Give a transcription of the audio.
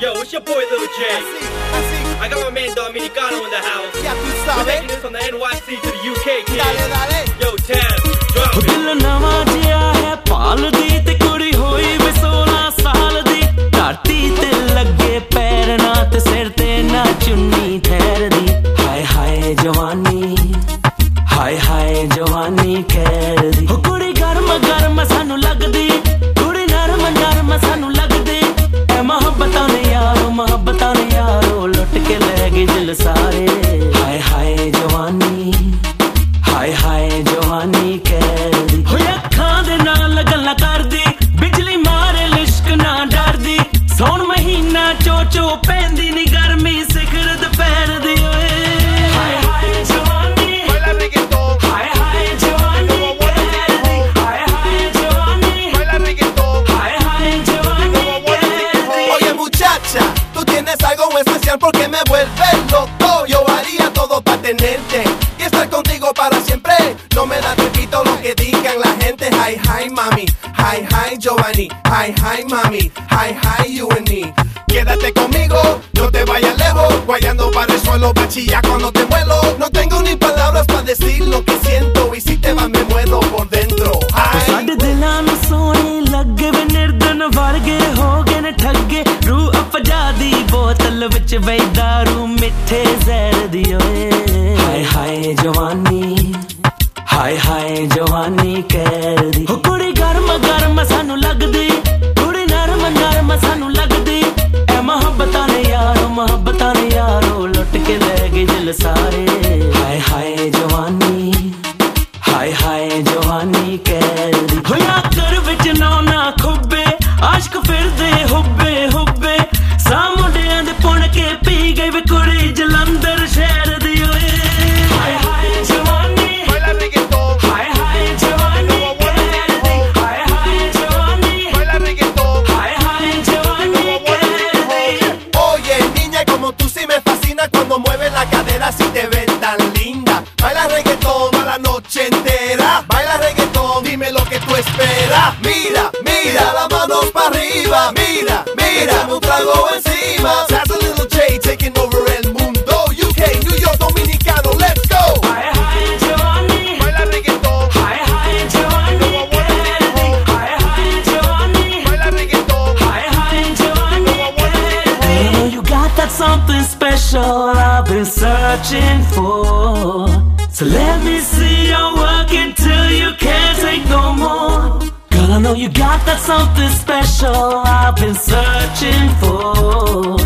Yo, it's your boy Lil J. I see, I, see. I got my man Dominicano in the house. Ya tú We're taking this from the NYC to the UK, kid. Dale, dale. Yo, Taz, drop it. ਜਵਾਨੀ ਹਾਏ ਹਾਏ ਜਵਾਨੀ ਕਹਿਦੀ ਹੋਏ ਅੱਖਾਂ ਦੇ ਨਾਲ ਗੱਲਾਂ ਕਰਦੀ ਬਿਜਲੀ ਮਾਰੇ ਲਿਸ਼ਕ ਨਾ ਡਰਦੀ ਸੌਣ ਮਹੀਨਾ ਚੋ ਚੋ ਪੈਂਦੀ ਨੀ ਗਰਮੀ ਸਿਖਰ ਦੁਪਹਿਰ ਦੀ ਓਏ ਹਾਏ ਹਾਏ ਜਵਾਨੀ digan la gente. Hi, hi, mami. Hi, hi, Giovanni. Hi, hi, mami. Hi, hi, you and me. Quédate conmigo, no te vayas lejos. Guayando para el suelo, bachilla cuando te muelo. No tengo ni palabras para decir lo que siento. Y si te vas, me muero por dentro. Hi. ਸਾਡੇ ਦਿਲਾਂ ਨੂੰ ਸੋਹਣੇ ਲੱਗੇ ਵੇ ਨਿਰਦਨ ਵਰਗੇ ਹੋ ਗਏ ਨੇ ਠੱਗੇ ਰੂਹ ਅਫਜਾ ਦੀ ਬੋਤਲ ਵਿੱਚ ਵਈ ਦਾਰੂ ਮਿੱਠੇ ਜ਼ਹਿਰ ਦੀ ਓਏ ਹਾਏ ਹਾਏ ਜਵਾਨੀ ਹਾਏ ਹਾਏ ਜਵਾਨੀ ਕਹਿਦੀ ਹੋ ਕੁੜੀ ਗਰਮ ਗਰਮ ਸਾਨੂੰ ਲੱਗਦੀ cadera si te ven tan linda. Baila reggaetón a la noche entera. Baila reggaetón, dime lo que tú esperas. Mira, mira las manos para arriba. Mira, mira, me un trago encima. That's a little J taking over el mundo. UK, New York, Dominicano, let's go. Hi, hi, Giovanni. Baila reggaetón. Hi, hi, Giovanni. No, I wanna take you Baila reggaetón. Hi, hi, Giovanni. No, I wanna you you got that something special. Searching for. So let me see you work until you can't take no more. Girl, I know you got that something special I've been searching for.